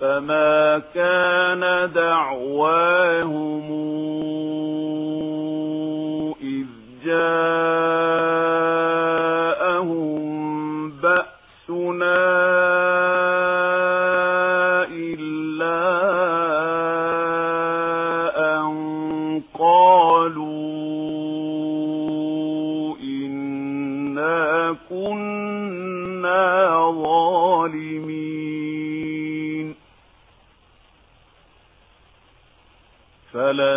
فما كان دعواهم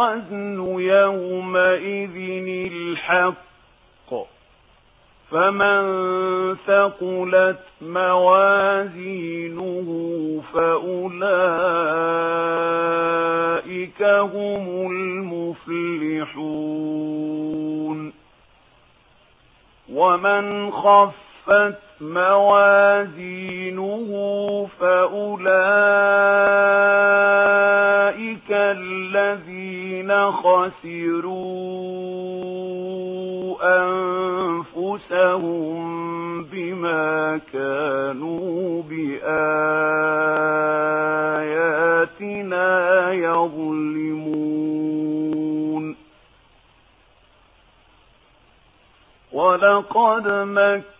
الوزن يومئذ الحق فمن ثقلت موازينه فأولئك هم المفلحون ومن خف خفت موازينه فأولئك الذين خسروا أنفسهم بما كانوا بآياتنا يظلمون ولقد مكتبون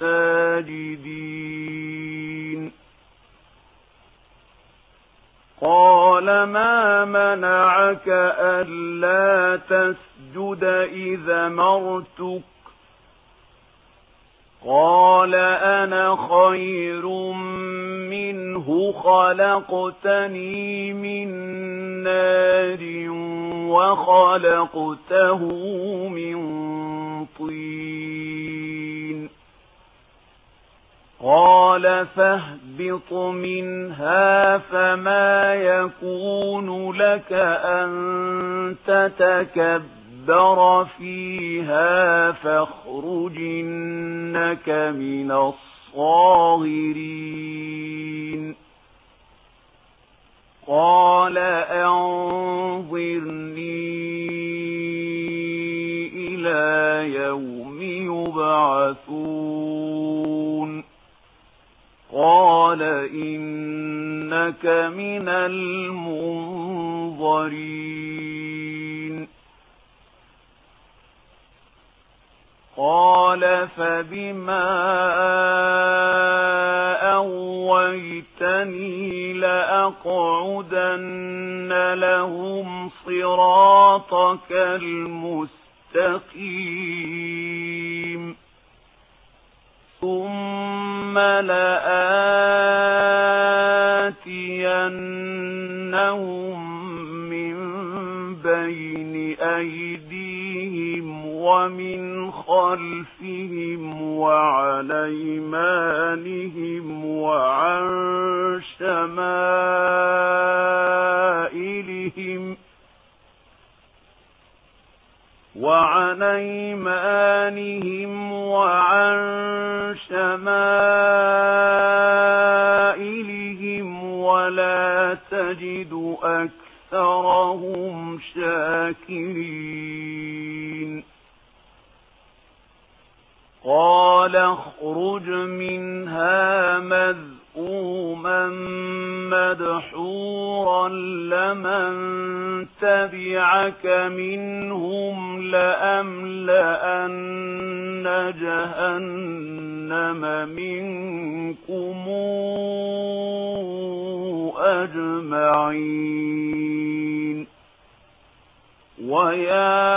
ساجدين قال ما منعك ألا تسجد إذا مرتك؟ قال أنا خير منه خلقتني من نار وخلقته من طين. قال فاهبط منها فما يكون لك أن تتكبر فيها فاخرجنك من الصاغرين. قال أنظرني إلى يوم يبعثون. قال إنك من المنظرين قال فبما أويتني لأقعدن لهم صراطك المستقيم ثم لآتينهم من بين أيديهم ومن خلفهم وعلى إيمانهم وعن شمائلهم وعن أيمانهم وعن شمائلهم ولا تجد أكثرهم شاكرين. قال اخرج منها مذ مَّقْومًا مَّدْحُورًا لَّمَن تَبِعَكَ مِنْهُمْ لَأَمْلَأَنَّ جَهَنَّمَ مِنكُمْ أَجْمَعِينَ وَيَا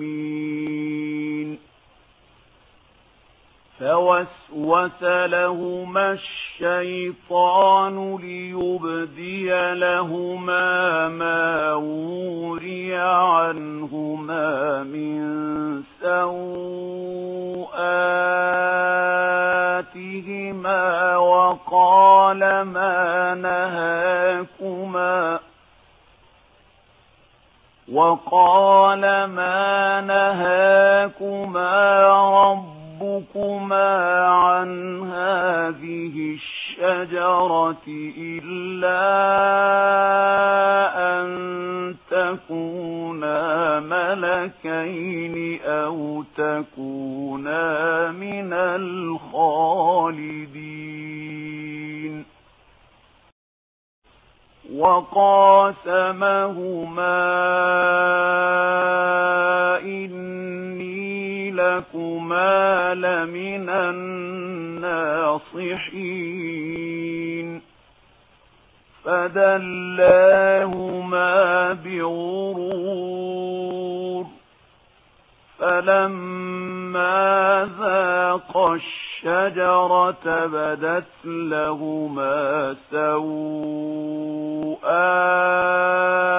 فوسوس لهما الشيطان ليبدي لهما ما وري عنهما من سوآتهما وقال ما نهاكما وقال ما نهاكما رب ينهاكما عن هذه الشجرة إلا أن تكونا ملكين أو تكونا من الخالدين. وقاسمهما إني لكما لمن الناصحين فدلاهما بغرور فلما ذاق الشجرة بدت لهما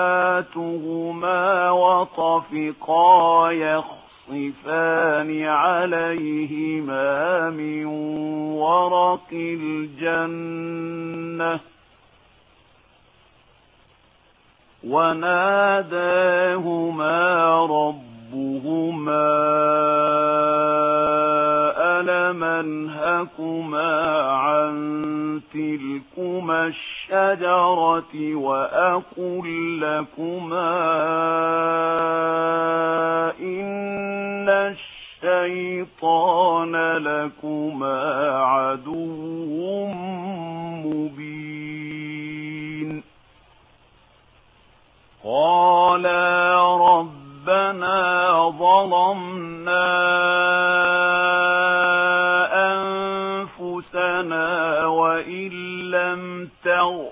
سوآتهما وطفقا يخرجون يخصفان عليهما من ورق الجنة. وناداهما ربهما أَلَمَنْهَكُمَا عن تلكما الشجرة وأقول لكما إن الشيطان لكما عدو مبين قالا ربنا ظلمنا أنفسنا وإن لم تغفر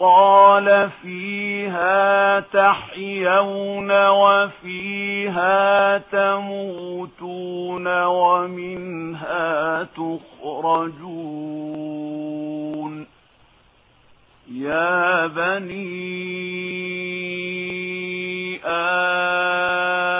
قال فيها تحيون وفيها تموتون ومنها تخرجون يا بني آدم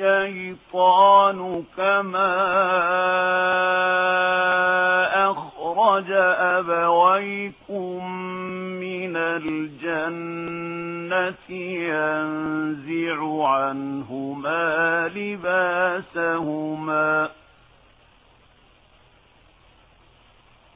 الشيطان كما أخرج أبويكم من الجنة ينزع عنهما لباسهما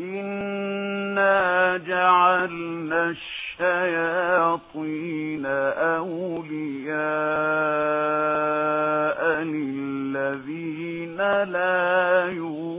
إنا جعلنا الشياطين أولياء للذين لا يؤمنون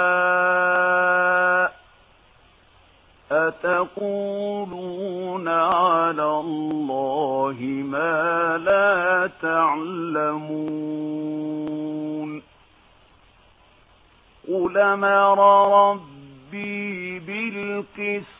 يشاء أتقولون على الله ما لا تعلمون قل مر ربي بالقسط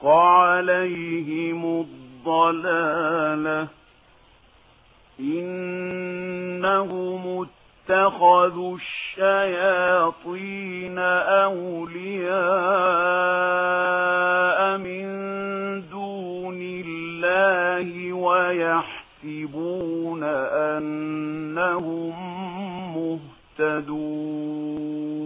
حق عليهم الضلالة إنهم اتخذوا الشياطين أولياء من دون الله ويحسبون أنهم مهتدون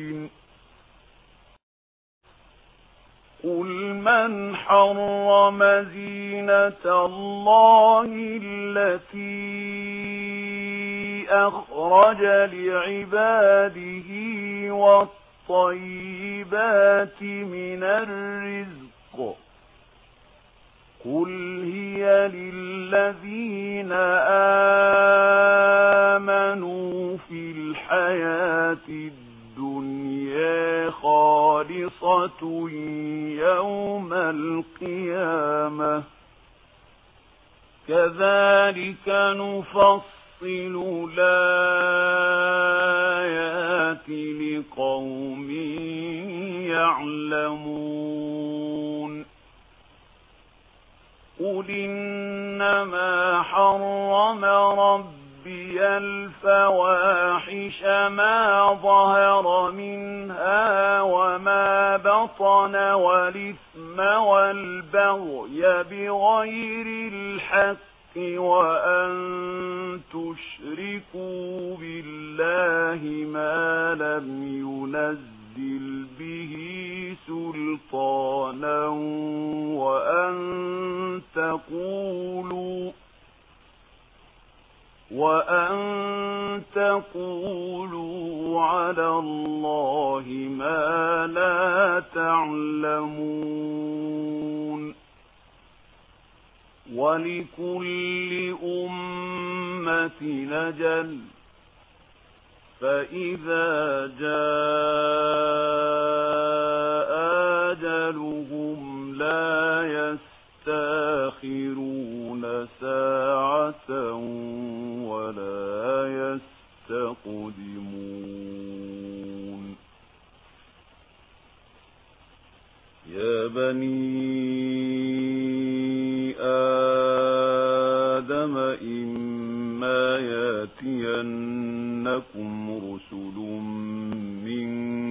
قُلْ مَنْ حَرَّمَ زِينَةَ اللَّهِ الَّتِي أَخْرَجَ لِعِبَادِهِ وَالطَّيِّبَاتِ مِنَ الرِّزْقِ قُلْ هِيَ لِلَّذِينَ آمَنُوا فِي الْحَيَاةِ الدنيا الدنيا خالصة يوم القيامة. كذلك نفصل الآيات لقوم يعلمون. قل إنما حرم ربك ربي الفواحش ما ظهر منها وما بطن والإثم والبغي بغير الحق وأن تشركوا بالله ما لم ينزل به سلطانا وأن تقولوا وَأَن تَقُولُوا عَلَى اللَّهِ مَا لَا تَعْلَمُونَ وَلِكُلِّ أُمَّةٍ أَجَلٌ فَإِذَا جَاءَ أَجَلُهُمْ لَا يَسْتَأْخِرُونَ ساعة ولا يستقدمون. يا بني آدم إما ياتينكم رسل منكم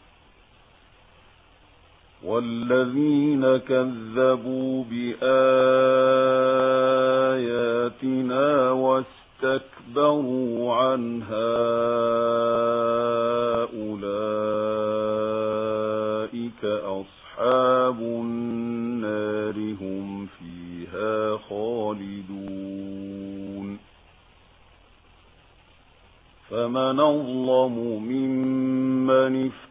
والذين كذبوا بآياتنا واستكبروا عنها أولئك أصحاب النار هم فيها خالدون. فمن أظلم ممن افتر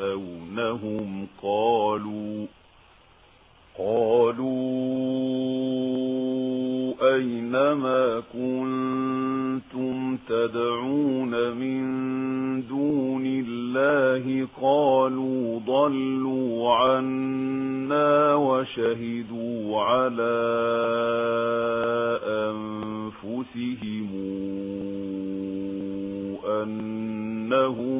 تَنسَوْنَهُمْ قَالُوا قَالُوا أَيْنَمَا كُنتُمْ تَدْعُونَ مِن دُونِ اللَّهِ قَالُوا ضَلُّوا عَنَّا وَشَهِدُوا عَلَى أَنفُسِهِمْ أَنَّهُمْ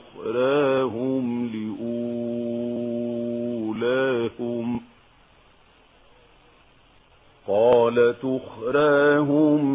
تُخْرَاهُمْ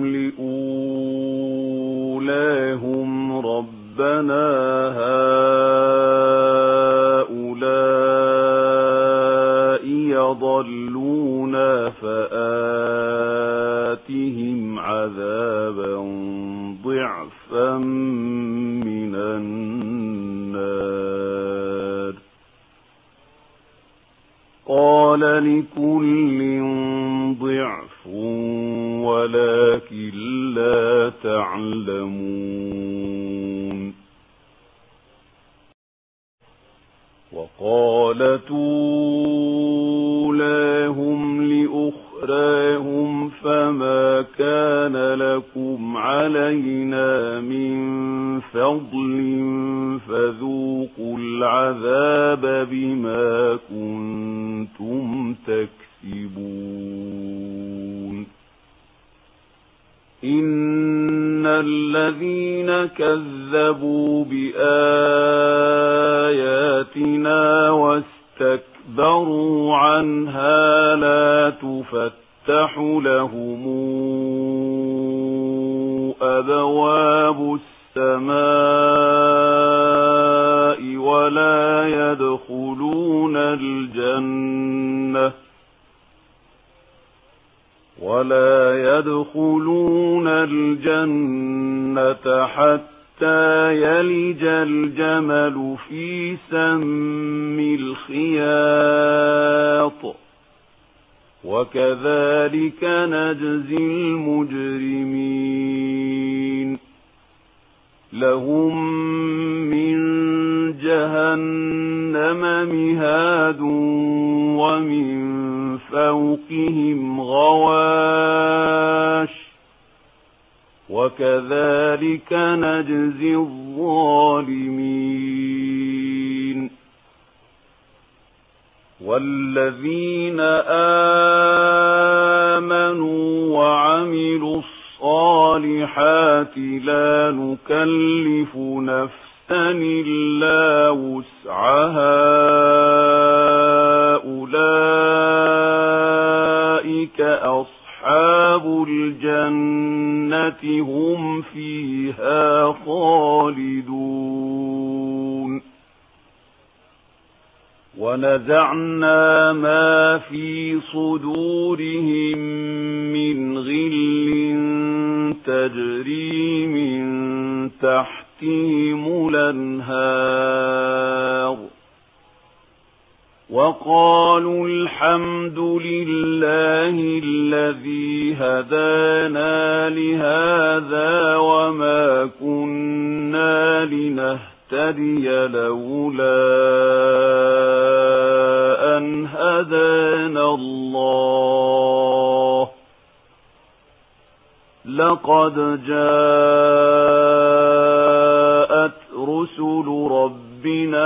لا تعلمون ومن فوقهم غواش وكذلك نجزي الظالمين والذين آمنوا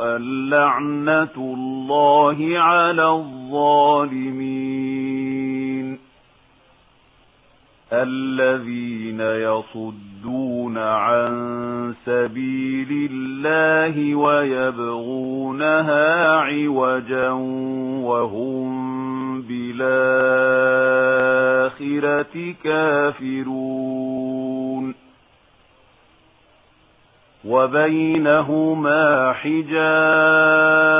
اللعنة الله على الظالمين. الذين يصدون عن سبيل الله ويبغونها عوجا وهم بالآخرة كافرون. وبينهما حجاب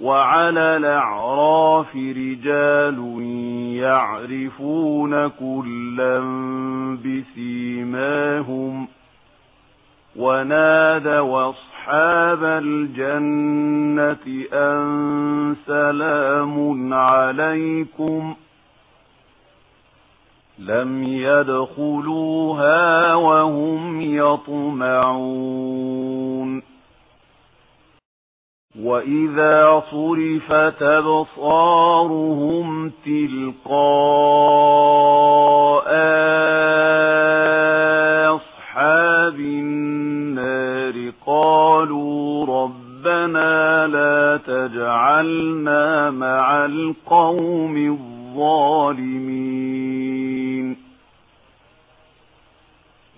وعلى الأعراف رجال يعرفون كلا بسيماهم ونادى واصحاب الجنة أن سلام عليكم لم يدخلوها وهم يطمعون وإذا صرفت بصارهم تلقاء أصحاب النار قالوا ربنا لا تجعلنا مع القوم الظالمين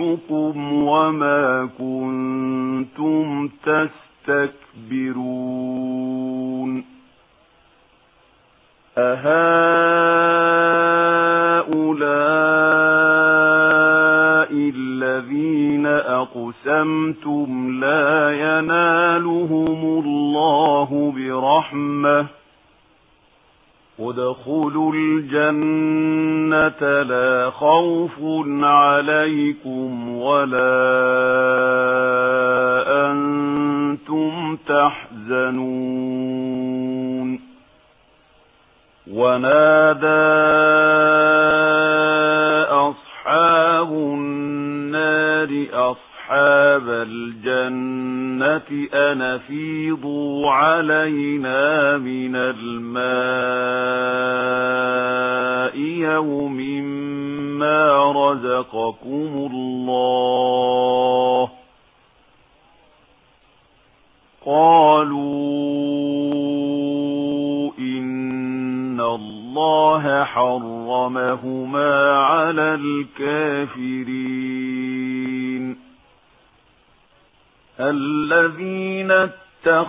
يَنفَعُكُمْ وَمَا كُنتُمْ تَسْتَكْبِرُونَ أَهَؤُلَاءِ الَّذِينَ أَقْسَمْتُمْ لَا يَنَالُهُمُ اللَّهُ بِرَحْمَةٍ ادخلوا الجنة لا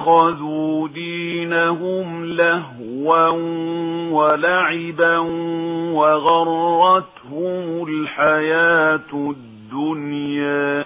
اتخذوا دينهم لهوا ولعبا وغرتهم الحياة الدنيا.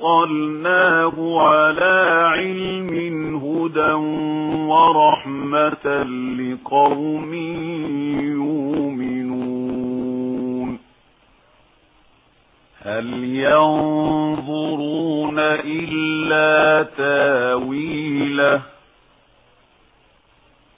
فَصَّلْنَاهُ عَلَى عِلْمٍ هُدًى وَرَحْمَةً لِقَوْمٍ يُؤْمِنُونَ هَلْ يَنظُرُونَ إِلَّا تَأْوِيلَهُ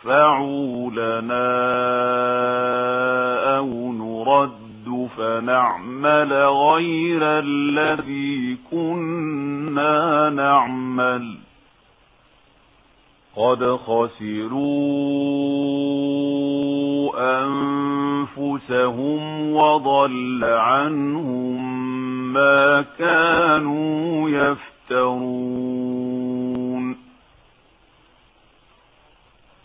يَشْفَعُوا لَنَا أَوْ نُرَدُّ فَنَعْمَلَ غَيْرَ الَّذِي كُنَّا نَعْمَلُ قَدْ خَسِرُوا أَنفُسَهُمْ وَضَلَّ عَنْهُمْ مَا كَانُوا يَفْتَرُونَ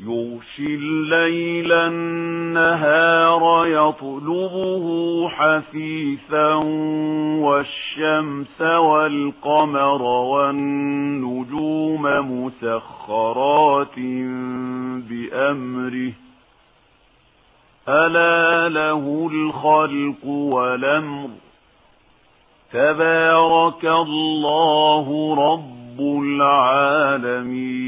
يغشي الليل النهار يطلبه حثيثا والشمس والقمر والنجوم مسخرات بأمره ألا له الخلق ولمر تبارك الله رب العالمين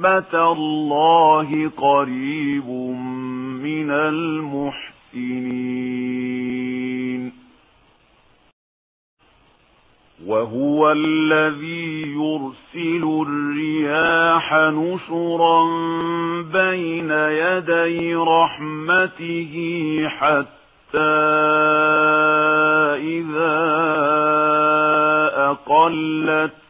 رحمة الله قريب من المحسنين وهو الذي يرسل الرياح نشرا بين يدي رحمته حتى إذا أقلت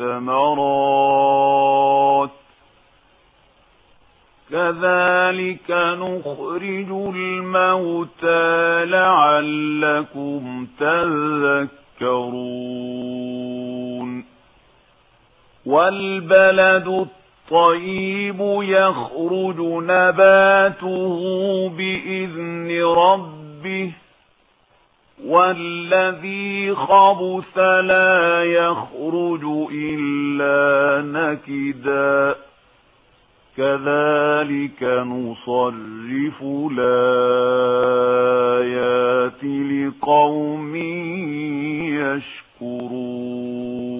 الثمرات كذلك نخرج الموتى لعلكم تذكرون. والبلد الطيب يخرج نباته بإذن ربه. والذي خبث لا يخرج إلا نكدا كذلك نصرف الآيات لقوم يشكرون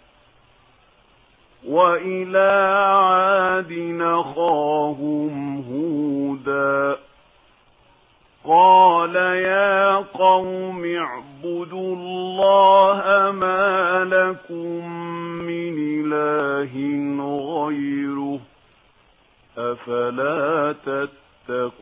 وَإِلَى عَادٍ نخاهم هُودًا قَالَ يَا قَوْمِ اعْبُدُوا اللَّهَ مَا لَكُمْ مِنْ إِلَٰهٍ غَيْرُهُ أَفَلَا تَتَّقُونَ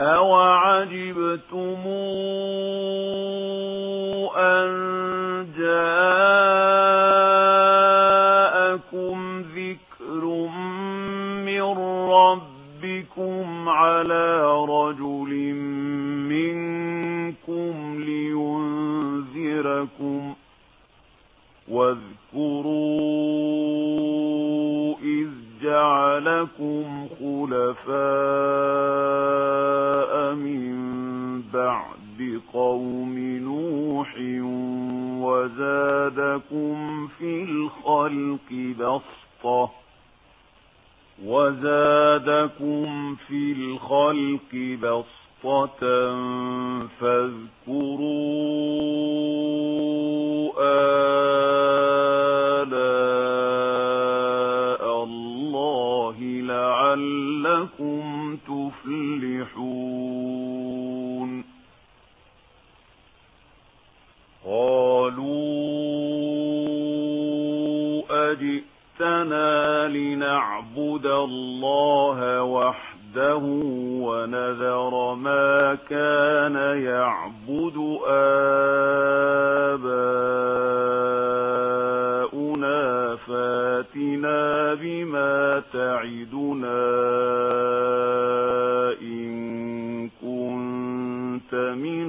أَوَعَجِبْتُمُ أَن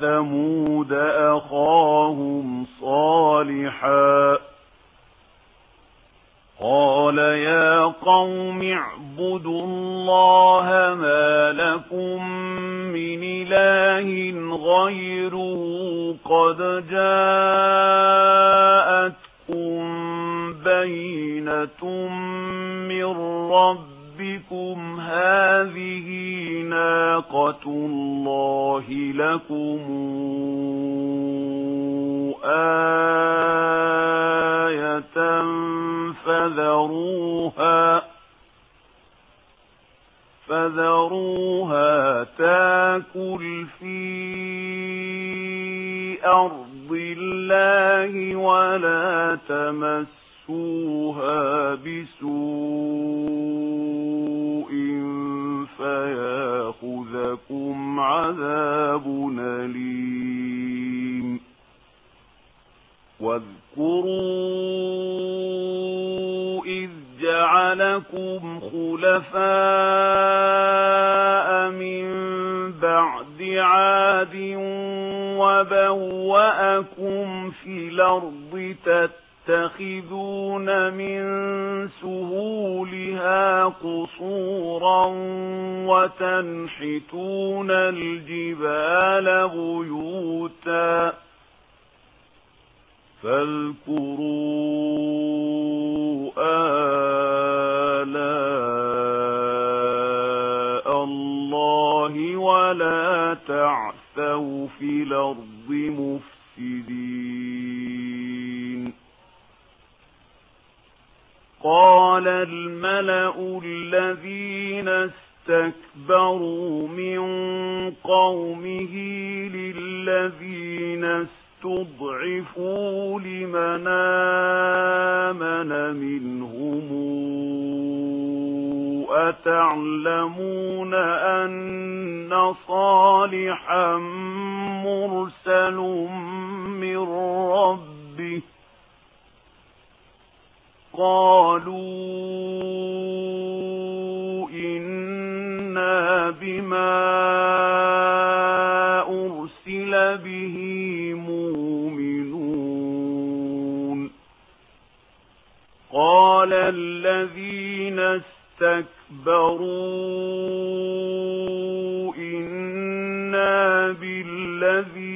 ثمود أخاهم صالحا قال يا قوم اعبدوا جاءكم فِي الْأَرْضِ تَتَّخِذُونَ مِنْ سُهُولِهَا قُصُورًا وَتَنْحِتُونَ الْجِبَالَ بُيُوتًا فَاذْكُرُوا آلَاءَ الله ولا تعثوا في الأرض مفتدين المفسدين قال الملأ الذين استكبروا من قومه للذين استكبروا تضعفوا لمن آمن منهم أتعلمون أن صالحا مرسل من ربه قالوا إنا بما قال الذين استكبروا إنا بالذي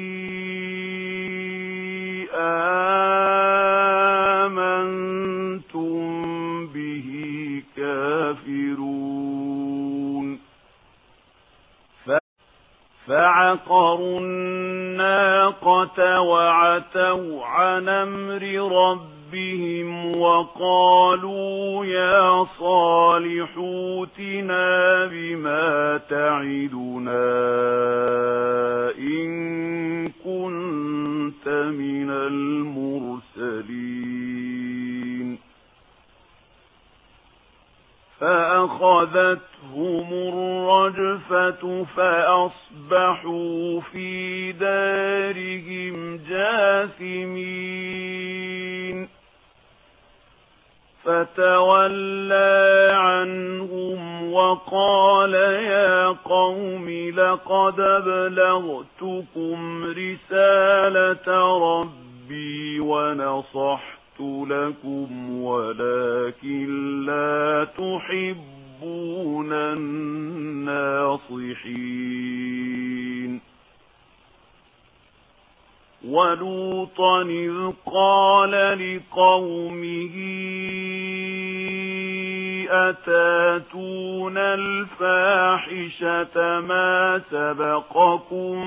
الفاحشة ما سبقكم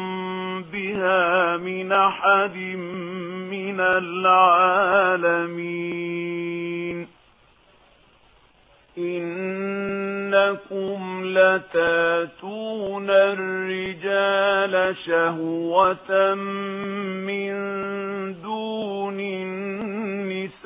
بها من أحد من العالمين. إنكم لتاتون الرجال شهوة من دون النساء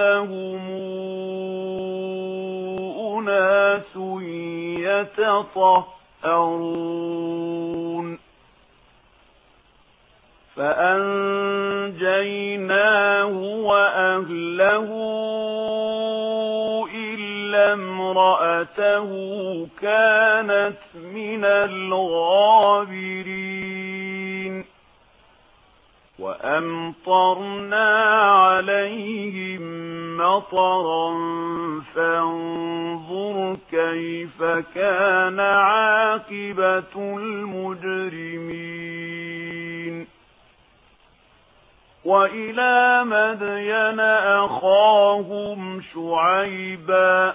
إنهم أناس يتطهرون فأنجيناه وأهله إلا امرأته كانت من الغابرين وأمطرنا عليهم مطرا فانظر كيف كان عاقبة المجرمين. وإلى مدين أخاهم شعيباً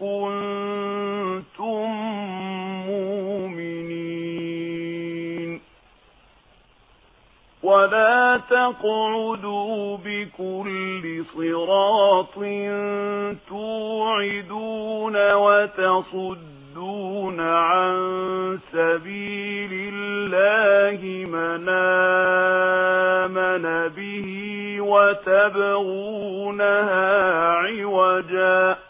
كنتم مؤمنين ولا تقعدوا بكل صراط توعدون وتصدون عن سبيل الله من آمن به وتبغونها عوجاً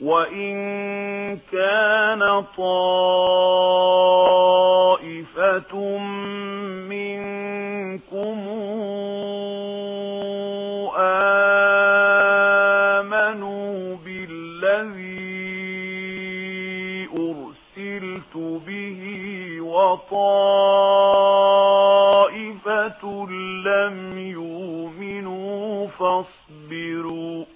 وَإِن كَانَ طَائِفَةٌ مِّنكُمْ آمَنُوا بِالَّذِي أُرْسِلْتُ بِهِ وَطَائِفَةٌ لَّمْ يُؤْمِنُوا فَاصْبِرُوا